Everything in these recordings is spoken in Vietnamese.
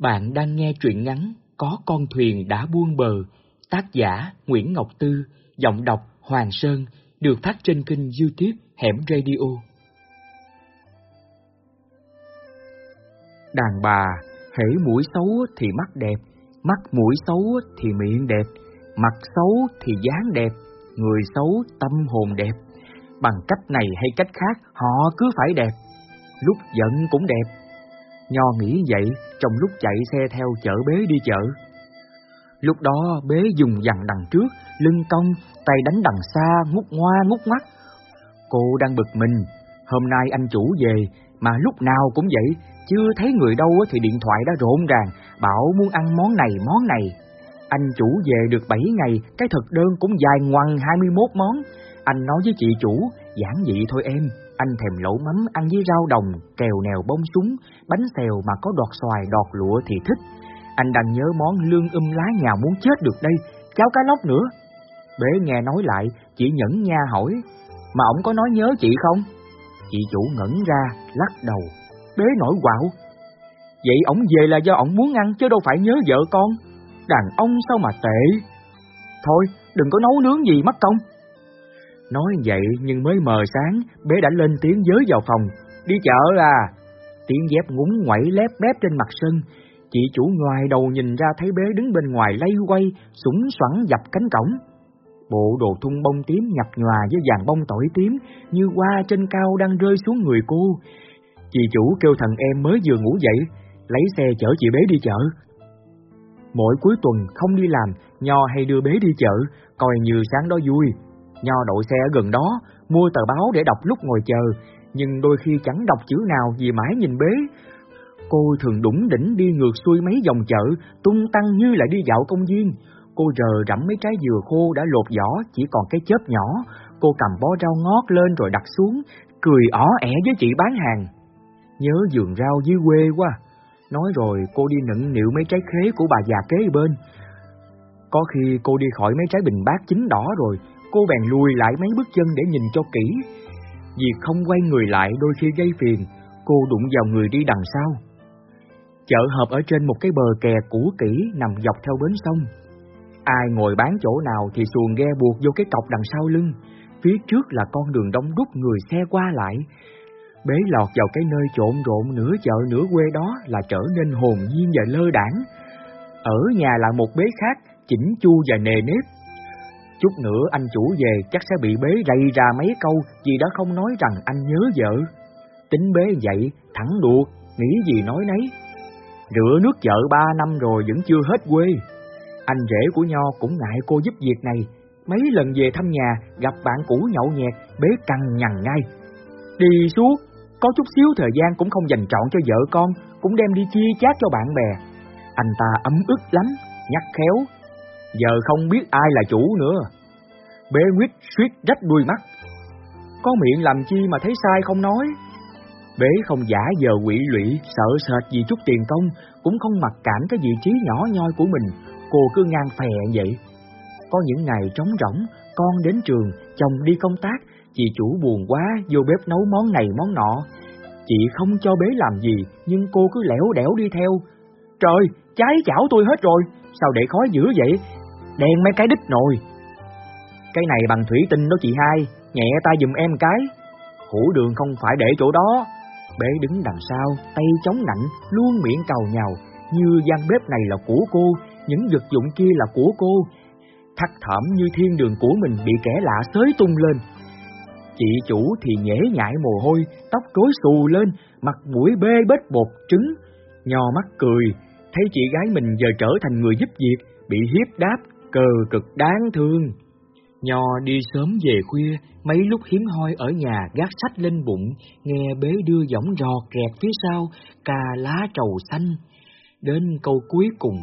Bạn đang nghe truyện ngắn Có con thuyền đã buông bờ, tác giả Nguyễn Ngọc Tư, giọng đọc Hoàng Sơn, được phát trên kênh youtube Hẻm Radio. Đàn bà, hễ mũi xấu thì mắt đẹp, mắt mũi xấu thì miệng đẹp, mặt xấu thì dáng đẹp, người xấu tâm hồn đẹp. Bằng cách này hay cách khác, họ cứ phải đẹp. Lúc giận cũng đẹp, Nho nghĩ vậy trong lúc chạy xe theo chở bế đi chợ. Lúc đó bế dùng dằn đằng trước, lưng cong, tay đánh đằng xa, ngút ngoa ngút mắt. Cô đang bực mình, hôm nay anh chủ về, mà lúc nào cũng vậy, chưa thấy người đâu thì điện thoại đã rộn ràng, bảo muốn ăn món này món này. Anh chủ về được 7 ngày, cái thực đơn cũng dài ngoằng 21 món. Anh nói với chị chủ, giản dị thôi em, anh thèm lẩu mắm ăn với rau đồng, kèo nèo bông súng, bánh xèo mà có đọt xoài đọt lụa thì thích. Anh đang nhớ món lương um lá nhà muốn chết được đây, cháo cá lóc nữa. Bế nghe nói lại, chị nhẫn nha hỏi, mà ổng có nói nhớ chị không? Chị chủ ngẩn ra, lắc đầu. Bế nổi quạo. Vậy ổng về là do ổng muốn ăn chứ đâu phải nhớ vợ con. Đàn ông sao mà tệ. Thôi, đừng có nấu nướng gì mất công. Nói vậy nhưng mới mờ sáng, bé đã lên tiếng giới vào phòng. Đi chợ à? Tiếng dép ngúng ngoảy lép bép trên mặt sân. Chị chủ ngoài đầu nhìn ra thấy bé đứng bên ngoài lay quay, súng xoắn dập cánh cổng. Bộ đồ thun bông tím nhập nhòa với vàng bông tỏi tím, như hoa trên cao đang rơi xuống người cô. Chị chủ kêu thằng em mới vừa ngủ dậy, lấy xe chở chị bé đi chợ. Mỗi cuối tuần không đi làm, Nho hay đưa bé đi chợ, coi như sáng đó vui, Nho đội xe ở gần đó, mua tờ báo để đọc lúc ngồi chờ, nhưng đôi khi chẳng đọc chữ nào vì mãi nhìn bế. Cô thường đủng đỉnh đi ngược xuôi mấy dòng chợ, tung tăng như là đi dạo công viên. Cô rờ rẫm mấy trái dừa khô đã lột vỏ, chỉ còn cái chớp nhỏ. Cô cầm bó rau ngót lên rồi đặt xuống, cười ỏ ẻ với chị bán hàng. Nhớ vườn rau dưới quê quá. Nói rồi cô đi nựng nịu mấy trái khế của bà già kế bên. Có khi cô đi khỏi mấy trái bình bát chín đỏ rồi, Cô bèn lùi lại mấy bước chân để nhìn cho kỹ. vì không quay người lại đôi khi gây phiền, cô đụng vào người đi đằng sau. Chợ hợp ở trên một cái bờ kè cũ kỹ nằm dọc theo bến sông. Ai ngồi bán chỗ nào thì xuồng ghe buộc vô cái cọc đằng sau lưng. Phía trước là con đường đông đúc người xe qua lại. Bế lọt vào cái nơi trộn rộn nửa chợ nửa quê đó là trở nên hồn nhiên và lơ đảng. Ở nhà là một bế khác, chỉnh chu và nề nếp, Chút nữa anh chủ về chắc sẽ bị bế rầy ra mấy câu vì đã không nói rằng anh nhớ vợ. Tính bế vậy, thẳng đuột, nghĩ gì nói nấy. Rửa nước vợ ba năm rồi vẫn chưa hết quê. Anh rể của Nho cũng ngại cô giúp việc này. Mấy lần về thăm nhà, gặp bạn cũ nhậu nhẹt, bế căng nhằn ngay. Đi suốt, có chút xíu thời gian cũng không dành trọn cho vợ con, cũng đem đi chia chác cho bạn bè. Anh ta ấm ức lắm, nhắc khéo, giờ không biết ai là chủ nữa. Bế nguyết suýt rách đuôi mắt. Có miệng làm chi mà thấy sai không nói. Bế không giả giờ quỷ lụy, sợ sệt vì chút tiền công, cũng không mặc cảm cái vị trí nhỏ nhoi của mình, cô cứ ngang phè vậy. Có những ngày trống rỗng, con đến trường, chồng đi công tác, chị chủ buồn quá, vô bếp nấu món này món nọ. Chị không cho bế làm gì, nhưng cô cứ lẻo đẻo đi theo. Trời, cháy chảo tôi hết rồi, sao để khói dữ vậy? Đen mấy cái đít nồi. Cái này bằng thủy tinh đó chị hai, nhẹ tay giùm em cái. Hủ đường không phải để chỗ đó. Bế đứng đằng sau, tay chống nạnh, luôn miệng cầu nhào, như gian bếp này là của cô, những vật dụng kia là của cô. Thắt thỏm như thiên đường của mình bị kẻ lạ xới tung lên. Chị chủ thì nhễ nhại mồ hôi, tóc rối xù lên, mặt mũi bê bết bột trứng. Nhò mắt cười, thấy chị gái mình giờ trở thành người giúp việc, bị hiếp đáp, cờ cực đáng thương. Nho đi sớm về khuya, mấy lúc hiếm hoi ở nhà gác sách lên bụng, nghe bế đưa giọng rọt rẹt phía sau, cà lá trầu xanh. Đến câu cuối cùng,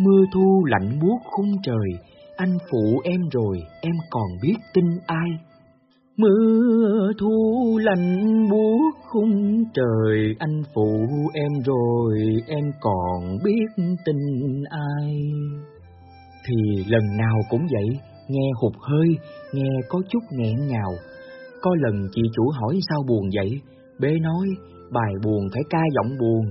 mưa thu lạnh buốt khung trời, anh phụ em rồi, em còn biết tin ai? Mưa thu lạnh buốt khung trời, anh phụ em rồi, em còn biết tin ai? Thì lần nào cũng vậy, nghe hụt hơi, nghe có chút nghẹn ngào. Có lần chị chủ hỏi sao buồn vậy, bế nói, bài buồn phải ca giọng buồn.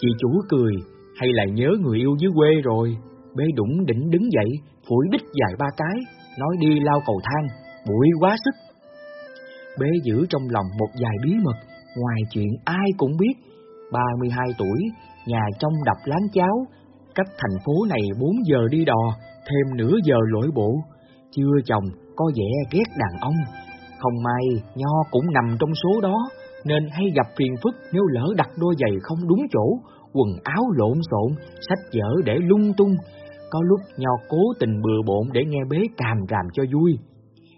Chị chủ cười, Hay là nhớ người yêu dưới quê rồi? Bế đủng đỉnh đứng dậy, phủi đích dài ba cái, nói đi lao cầu thang, bụi quá sức. Bế giữ trong lòng một vài bí mật, ngoài chuyện ai cũng biết. 32 tuổi, nhà trong đập láng cháo, cách thành phố này 4 giờ đi đò, thêm nửa giờ lội bộ. Chưa chồng, có vẻ ghét đàn ông. Không may, Nho cũng nằm trong số đó, nên hay gặp phiền phức nếu lỡ đặt đôi giày không đúng chỗ, quần áo lộn xộn, sách vở để lung tung. Có lúc Nho cố tình bừa bộn để nghe bế càm ràm cho vui.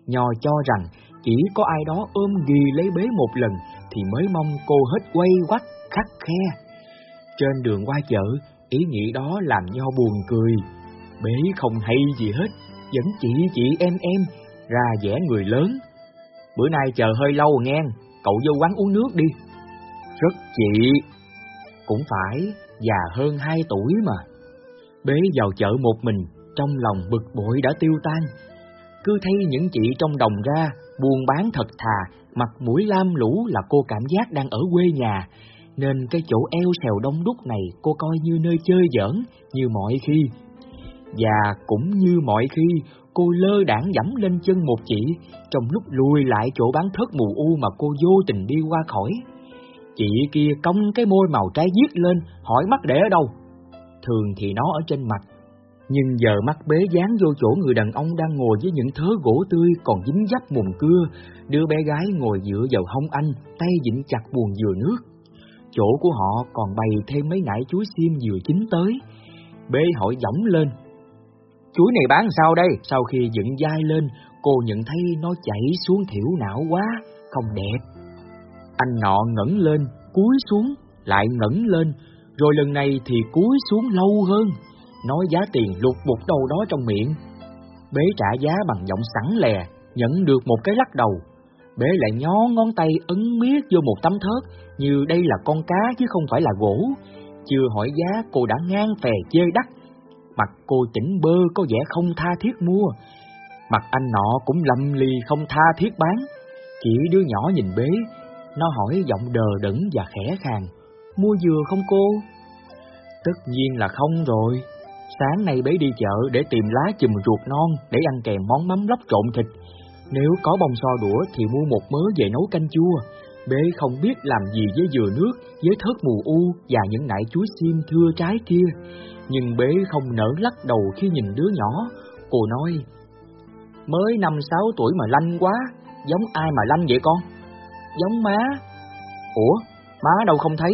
Nho cho rằng chỉ có ai đó ôm ghi lấy bế một lần thì mới mong cô hết quay quắt, khắc khe. Trên đường qua chợ, ý nghĩ đó làm Nho buồn cười. Bế không hay gì hết, vẫn chỉ chị em em, ra vẻ người lớn. Bữa nay chờ hơi lâu nghe, cậu vô quán uống nước đi. Rất chị. Cũng phải, già hơn hai tuổi mà. Bế vào chợ một mình, trong lòng bực bội đã tiêu tan. Cứ thấy những chị trong đồng ra, buôn bán thật thà, mặt mũi lam lũ là cô cảm giác đang ở quê nhà, nên cái chỗ eo xèo đông đúc này cô coi như nơi chơi giỡn, như mọi khi. Và cũng như mọi khi, cô lơ đảng dẫm lên chân một chỉ, trong lúc lùi lại chỗ bán thớt mù u mà cô vô tình đi qua khỏi. Chị kia cong cái môi màu trái giết lên, hỏi mắt để ở đâu? Thường thì nó ở trên mặt, nhưng giờ mắt bế dán vô chỗ người đàn ông đang ngồi với những thớ gỗ tươi còn dính dấp mùn cưa, đứa bé gái ngồi dựa vào hông anh, tay dịnh chặt buồn dừa nước. Chỗ của họ còn bày thêm mấy nải chuối xiêm vừa chín tới. Bế hỏi dẫm lên. Chuối này bán sao đây? Sau khi dựng dai lên, cô nhận thấy nó chảy xuống thiểu não quá, không đẹp. Anh nọ ngẩng lên, cúi xuống, lại ngẩng lên, rồi lần này thì cúi xuống lâu hơn, nói giá tiền lục bục đâu đó trong miệng. Bế trả giá bằng giọng sẵn lè, nhận được một cái lắc đầu bé lại nhó ngón tay ấn miết vô một tấm thớt, như đây là con cá chứ không phải là gỗ. Chưa hỏi giá cô đã ngang phè chê đắt. Mặt cô chỉnh bơ có vẻ không tha thiết mua. Mặt anh nọ cũng lầm lì không tha thiết bán. Chỉ đứa nhỏ nhìn bế, nó hỏi giọng đờ đẫn và khẽ khàng. Mua dừa không cô? Tất nhiên là không rồi. Sáng nay bế đi chợ để tìm lá chùm ruột non để ăn kèm món mắm lóc trộn thịt. Nếu có bông so đũa thì mua một mớ về nấu canh chua. Bế không biết làm gì với dừa nước, với thớt mù u và những nải chuối xiêm thưa trái kia. Nhưng bế không nở lắc đầu khi nhìn đứa nhỏ. Cô nói, mới năm sáu tuổi mà lanh quá, giống ai mà lanh vậy con? Giống má. Ủa, má đâu không thấy?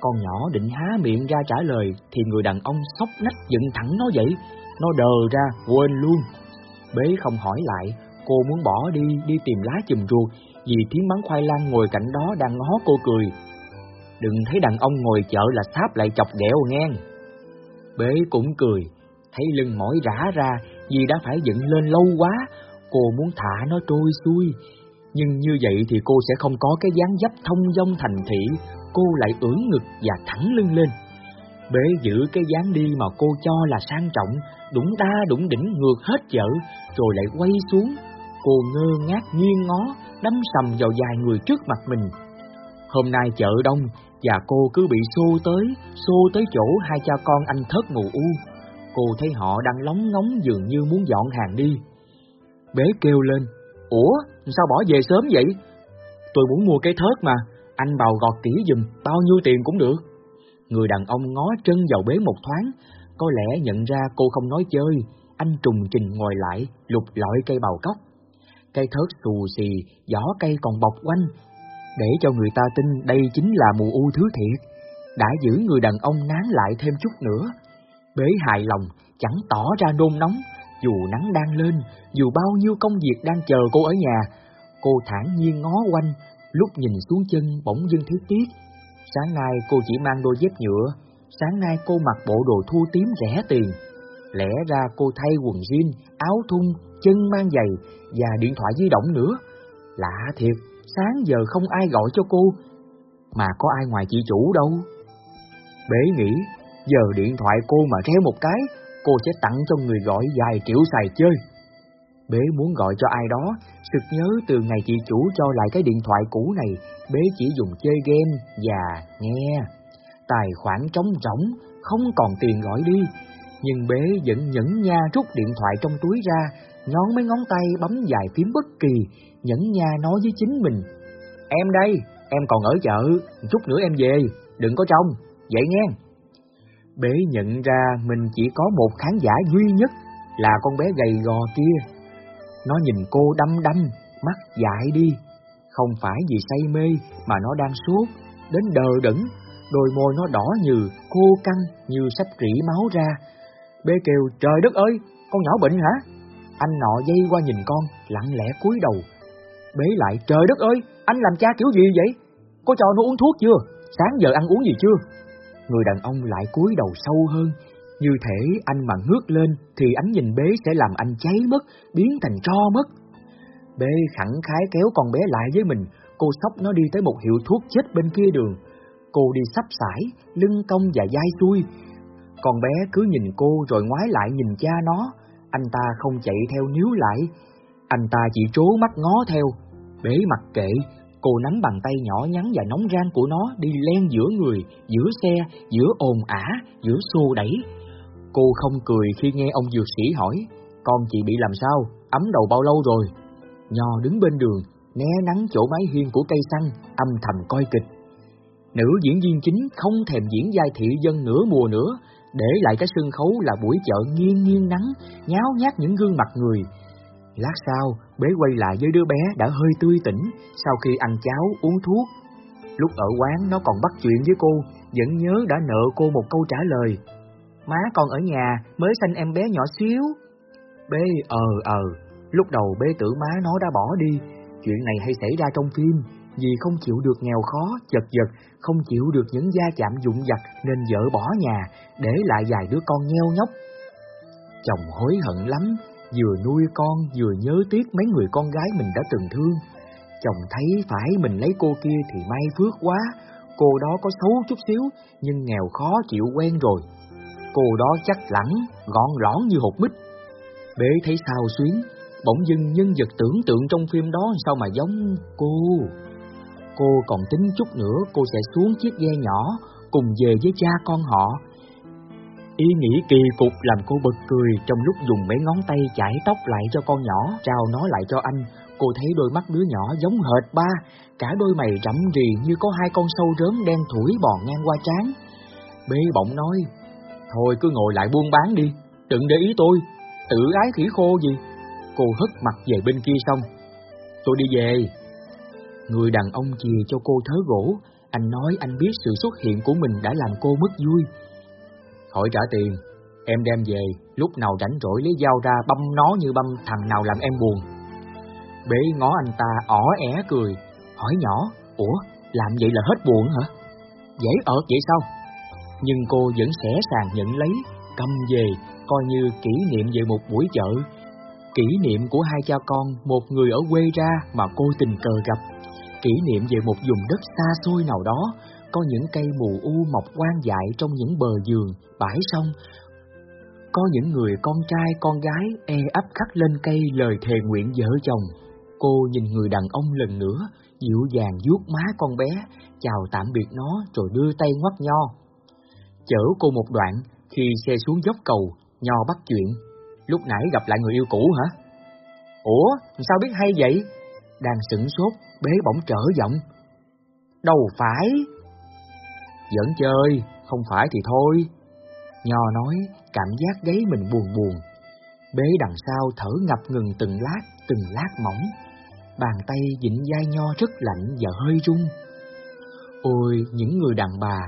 Con nhỏ định há miệng ra trả lời thì người đàn ông sóc nách dựng thẳng nó vậy Nó đờ ra, quên luôn. Bế không hỏi lại, cô muốn bỏ đi, đi tìm lá chùm ruột vì tiếng bán khoai lang ngồi cạnh đó đang ngó cô cười. Đừng thấy đàn ông ngồi chợ là sáp lại chọc ghẹo ngang. Bế cũng cười, thấy lưng mỏi rã ra vì đã phải dựng lên lâu quá, cô muốn thả nó trôi xuôi. Nhưng như vậy thì cô sẽ không có cái dáng dấp thông dong thành thị, cô lại ưỡn ngực và thẳng lưng lên. Bế giữ cái dáng đi mà cô cho là sang trọng, đủng đa đủng đỉnh ngược hết chợ, rồi lại quay xuống. Cô ngơ ngác nghiêng ngó, đâm sầm vào vài người trước mặt mình. Hôm nay chợ đông, và cô cứ bị xô tới, xô tới chỗ hai cha con anh thất mù u. Cô thấy họ đang lóng ngóng dường như muốn dọn hàng đi. Bế kêu lên, Ủa, sao bỏ về sớm vậy? Tôi muốn mua cái thớt mà, anh bào gọt kỹ dùm, bao nhiêu tiền cũng được. Người đàn ông ngó chân vào bế một thoáng, có lẽ nhận ra cô không nói chơi, anh trùng trình ngồi lại, lục lọi cây bào cốc. Cây thớt xù xì, vỏ cây còn bọc quanh, để cho người ta tin đây chính là mùa u thứ thiệt. Đã giữ người đàn ông nán lại thêm chút nữa. Bế hài lòng, chẳng tỏ ra nôn nóng, dù nắng đang lên, dù bao nhiêu công việc đang chờ cô ở nhà, cô thản nhiên ngó quanh, lúc nhìn xuống chân bỗng dưng thấy tiếc. Sáng nay cô chỉ mang đôi dép nhựa, sáng nay cô mặc bộ đồ thu tím rẻ tiền. Lẽ ra cô thay quần jean, áo thun, chân mang giày và điện thoại di động nữa. Lạ thiệt, sáng giờ không ai gọi cho cô, mà có ai ngoài chị chủ đâu. Bế nghĩ, giờ điện thoại cô mà réo một cái, cô sẽ tặng cho người gọi vài triệu xài chơi. Bế muốn gọi cho ai đó, sực nhớ từ ngày chị chủ cho lại cái điện thoại cũ này, Bế chỉ dùng chơi game và nghe. tài khoản trống rỗng, không còn tiền gọi đi. Nhưng bế vẫn nhẫn nha rút điện thoại trong túi ra, nhón mấy ngón tay bấm dài phím bất kỳ, nhẫn nha nói với chính mình. Em đây, em còn ở chợ, chút nữa em về, đừng có trông, vậy nghe. Bế nhận ra mình chỉ có một khán giả duy nhất là con bé gầy gò kia. Nó nhìn cô đăm đăm, mắt dại đi. Không phải vì say mê mà nó đang sốt, đến đờ đẫn, đôi môi nó đỏ như, khô căng như sắp rỉ máu ra. Bê kêu, trời đất ơi, con nhỏ bệnh hả? Anh nọ dây qua nhìn con, lặng lẽ cúi đầu. Bế lại, trời đất ơi, anh làm cha kiểu gì vậy? Có cho nó uống thuốc chưa? Sáng giờ ăn uống gì chưa? Người đàn ông lại cúi đầu sâu hơn, như thể anh mà ngước lên thì ánh nhìn bế sẽ làm anh cháy mất, biến thành tro mất. Bê khẳng khái kéo con bé lại với mình, cô sóc nó đi tới một hiệu thuốc chết bên kia đường. Cô đi sắp sải, lưng cong và dai xuôi. Con bé cứ nhìn cô rồi ngoái lại nhìn cha nó, anh ta không chạy theo níu lại, anh ta chỉ trố mắt ngó theo. Bế mặt kệ, cô nắm bàn tay nhỏ nhắn và nóng rang của nó đi len giữa người, giữa xe, giữa ồn ả, giữa xô đẩy. Cô không cười khi nghe ông dược sĩ hỏi, con chị bị làm sao, ấm đầu bao lâu rồi? Nho đứng bên đường, né nắng chỗ mái hiên của cây xăng, âm thầm coi kịch. Nữ diễn viên chính không thèm diễn giai thị dân nửa mùa nữa, để lại cái sân khấu là buổi chợ nghiêng nghiêng nắng, nháo nhác những gương mặt người. Lát sau, bế quay lại với đứa bé đã hơi tươi tỉnh sau khi ăn cháo, uống thuốc. Lúc ở quán nó còn bắt chuyện với cô, vẫn nhớ đã nợ cô một câu trả lời. Má con ở nhà mới sanh em bé nhỏ xíu. Bế ờ ờ, lúc đầu bế tưởng má nó đã bỏ đi, chuyện này hay xảy ra trong phim, vì không chịu được nghèo khó, chật vật, không chịu được những gia chạm dụng vặt nên vợ bỏ nhà, để lại vài đứa con nheo nhóc. Chồng hối hận lắm, vừa nuôi con vừa nhớ tiếc mấy người con gái mình đã từng thương. Chồng thấy phải mình lấy cô kia thì may phước quá, cô đó có xấu chút xíu nhưng nghèo khó chịu quen rồi. Cô đó chắc lẳng, gọn lõn như hột mít. Bế thấy sao xuyến, bỗng dưng nhân vật tưởng tượng trong phim đó sao mà giống cô. Cô còn tính chút nữa cô sẽ xuống chiếc ghe nhỏ cùng về với cha con họ. Ý nghĩ kỳ cục làm cô bật cười trong lúc dùng mấy ngón tay chải tóc lại cho con nhỏ, trao nó lại cho anh. Cô thấy đôi mắt đứa nhỏ giống hệt ba, cả đôi mày rậm rì như có hai con sâu rớm đen thủi bò ngang qua trán. Bê bỗng nói, thôi cứ ngồi lại buôn bán đi, đừng để ý tôi, tự ái khỉ khô gì. Cô hất mặt về bên kia xong, tôi đi về, Người đàn ông chìa cho cô thớ gỗ, anh nói anh biết sự xuất hiện của mình đã làm cô mất vui. Hỏi trả tiền, em đem về, lúc nào rảnh rỗi lấy dao ra băm nó như băm thằng nào làm em buồn. Bế ngó anh ta ỏ é cười, hỏi nhỏ, ủa, làm vậy là hết buồn hả? Dễ ợt vậy sao? Nhưng cô vẫn sẽ sàng nhận lấy, cầm về, coi như kỷ niệm về một buổi chợ. Kỷ niệm của hai cha con, một người ở quê ra mà cô tình cờ gặp kỷ niệm về một vùng đất xa xôi nào đó, có những cây mù u mọc quang dại trong những bờ giường, bãi sông. Có những người con trai, con gái e ấp khắc lên cây lời thề nguyện vợ chồng. Cô nhìn người đàn ông lần nữa, dịu dàng vuốt má con bé, chào tạm biệt nó rồi đưa tay ngoắt nho. Chở cô một đoạn, khi xe xuống dốc cầu, nho bắt chuyện. Lúc nãy gặp lại người yêu cũ hả? Ủa, sao biết hay vậy? Đang sửng sốt, bế bỗng trở giọng. Đâu phải. Giỡn chơi, không phải thì thôi. Nho nói, cảm giác gáy mình buồn buồn. Bế đằng sau thở ngập ngừng từng lát, từng lát mỏng. Bàn tay dịnh dai Nho rất lạnh và hơi run. Ôi, những người đàn bà,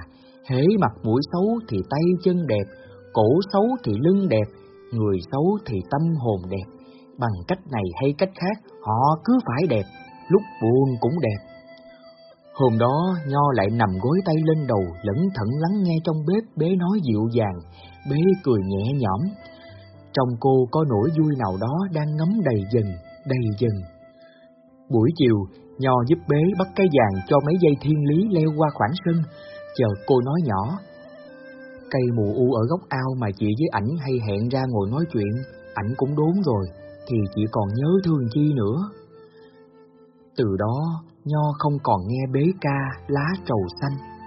hế mặt mũi xấu thì tay chân đẹp, cổ xấu thì lưng đẹp, người xấu thì tâm hồn đẹp. Bằng cách này hay cách khác, họ cứ phải đẹp, lúc buồn cũng đẹp. Hôm đó, Nho lại nằm gối tay lên đầu, lẫn thận lắng nghe trong bếp bế nói dịu dàng, bế cười nhẹ nhõm. Trong cô có nỗi vui nào đó đang ngấm đầy dần, đầy dần. Buổi chiều, Nho giúp bế bắt cái vàng cho mấy dây thiên lý leo qua khoảng sân, chờ cô nói nhỏ. Cây mù u ở góc ao mà chị với ảnh hay hẹn ra ngồi nói chuyện, ảnh cũng đốn rồi, thì chỉ còn nhớ thương chi nữa. Từ đó, Nho không còn nghe bế ca lá trầu xanh.